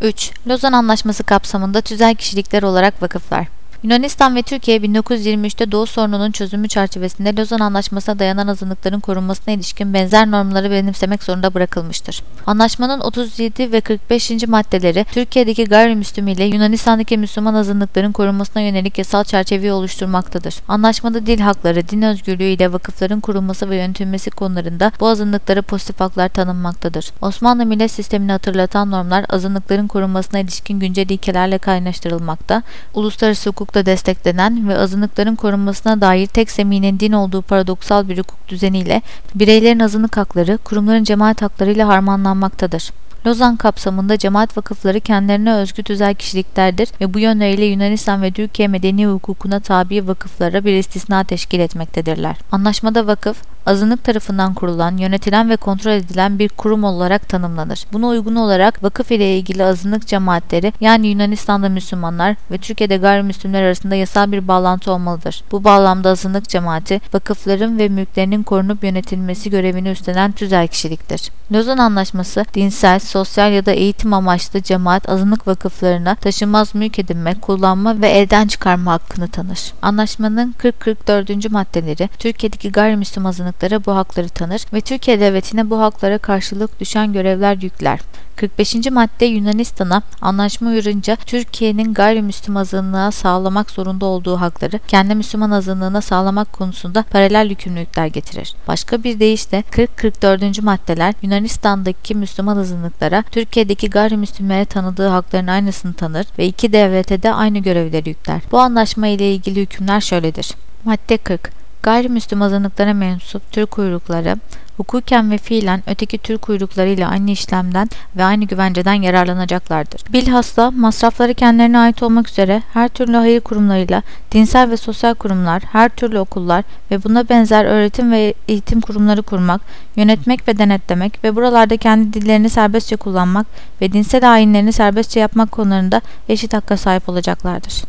3. Lozan Anlaşması kapsamında tüzel kişilikler olarak vakıflar. Yunanistan ve Türkiye 1923'te Doğu sorununun çözümü çerçevesinde Lozan Anlaşması'na dayanan azınlıkların korunmasına ilişkin benzer normları benimsemek zorunda bırakılmıştır. Anlaşmanın 37 ve 45. maddeleri Türkiye'deki gayrimüslim ile Yunanistan'daki Müslüman azınlıkların korunmasına yönelik yasal çerçeveyi oluşturmaktadır. Anlaşmada dil hakları, din özgürlüğü ile vakıfların kurulması ve yönetilmesi konularında bu azınlıklara pozitif haklar tanınmaktadır. Osmanlı millet sistemini hatırlatan normlar azınlıkların korunmasına ilişkin güncel ilkelerle kaynaştırılmakta, uluslararası hukuk hukukla desteklenen ve azınlıkların korunmasına dair tek zeminin din olduğu paradoksal bir hukuk düzeniyle bireylerin azınlık hakları kurumların cemaat haklarıyla harmanlanmaktadır. Lozan kapsamında cemaat vakıfları kendilerine özgü tüzel kişiliklerdir ve bu yönleriyle Yunanistan ve Türkiye medeni hukukuna tabi vakıflara bir istisna teşkil etmektedirler. Anlaşmada vakıf, azınlık tarafından kurulan, yönetilen ve kontrol edilen bir kurum olarak tanımlanır. Buna uygun olarak vakıf ile ilgili azınlık cemaatleri yani Yunanistan'da Müslümanlar ve Türkiye'de gayrimüslimler arasında yasal bir bağlantı olmalıdır. Bu bağlamda azınlık cemaati vakıfların ve mülklerinin korunup yönetilmesi görevini üstlenen tüzel kişiliktir. Lozan Anlaşması dinsel, sosyal ya da eğitim amaçlı cemaat azınlık vakıflarına taşınmaz mülk edinme, kullanma ve elden çıkarma hakkını tanır. Anlaşmanın 40-44. maddeleri Türkiye'deki gayrimüslim azınlıklara bu hakları tanır ve Türkiye devletine bu haklara karşılık düşen görevler yükler. 45. madde Yunanistan'a anlaşma uyarınca Türkiye'nin gayrimüslim azınlığa sağlamak zorunda olduğu hakları kendi Müslüman azınlığına sağlamak konusunda paralel yükümlülükler getirir. Başka bir deyişle 40-44. maddeler Yunanistan'daki Müslüman azınlıklara Türkiye'deki gayrimüslimlere tanıdığı hakların aynısını tanır ve iki devlete de aynı görevleri yükler. Bu anlaşma ile ilgili hükümler şöyledir. Madde 40 Gayrimüslim azınlıklara mensup Türk uyrukları hukuken ve fiilen öteki Türk uyruklarıyla aynı işlemden ve aynı güvenceden yararlanacaklardır. Bilhassa masrafları kendilerine ait olmak üzere her türlü hayır kurumlarıyla dinsel ve sosyal kurumlar, her türlü okullar ve buna benzer öğretim ve eğitim kurumları kurmak, yönetmek ve denetlemek ve buralarda kendi dillerini serbestçe kullanmak ve dinsel ayinlerini serbestçe yapmak konularında eşit hakka sahip olacaklardır.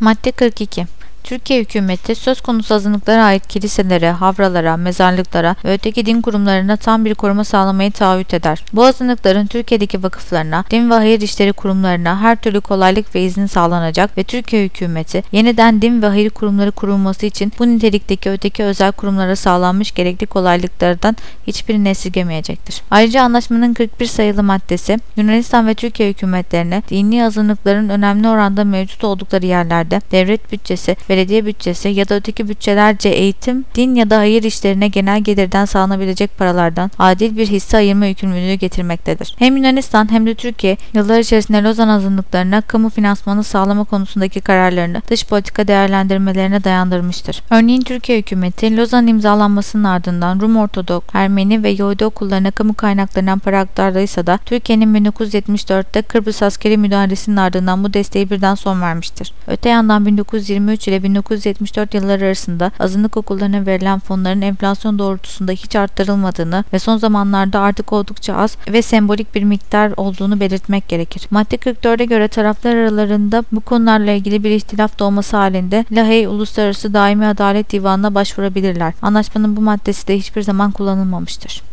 Madde 42 Türkiye hükümeti söz konusu azınlıklara ait kiliselere, havralara, mezarlıklara ve öteki din kurumlarına tam bir koruma sağlamayı taahhüt eder. Bu azınlıkların Türkiye'deki vakıflarına, din ve hayır işleri kurumlarına her türlü kolaylık ve izin sağlanacak ve Türkiye hükümeti yeniden din ve hayır kurumları kurulması için bu nitelikteki öteki özel kurumlara sağlanmış gerekli kolaylıklardan hiçbirini esirgemeyecektir. Ayrıca anlaşmanın 41 sayılı maddesi Yunanistan ve Türkiye hükümetlerine dini azınlıkların önemli oranda mevcut oldukları yerlerde devlet bütçesi belediye bütçesi ya da öteki bütçelerce eğitim, din ya da hayır işlerine genel gelirden sağlanabilecek paralardan adil bir hisse ayırma yükümlülüğü getirmektedir. Hem Yunanistan hem de Türkiye yıllar içerisinde Lozan azınlıklarına kamu finansmanı sağlama konusundaki kararlarını dış politika değerlendirmelerine dayandırmıştır. Örneğin Türkiye hükümeti Lozan imzalanmasının ardından Rum Ortodok, Ermeni ve Yahudi okullarına kamu kaynaklarından para aktardıysa da Türkiye'nin 1974'te Kıbrıs askeri müdahalesinin ardından bu desteği birden son vermiştir. Öte yandan 1923 ile 1974 yılları arasında azınlık okullarına verilen fonların enflasyon doğrultusunda hiç arttırılmadığını ve son zamanlarda artık oldukça az ve sembolik bir miktar olduğunu belirtmek gerekir. Madde 44'e göre taraflar aralarında bu konularla ilgili bir ihtilaf doğması halinde Lahey Uluslararası Daimi Adalet Divanı'na başvurabilirler. Anlaşmanın bu maddesi de hiçbir zaman kullanılmamıştır.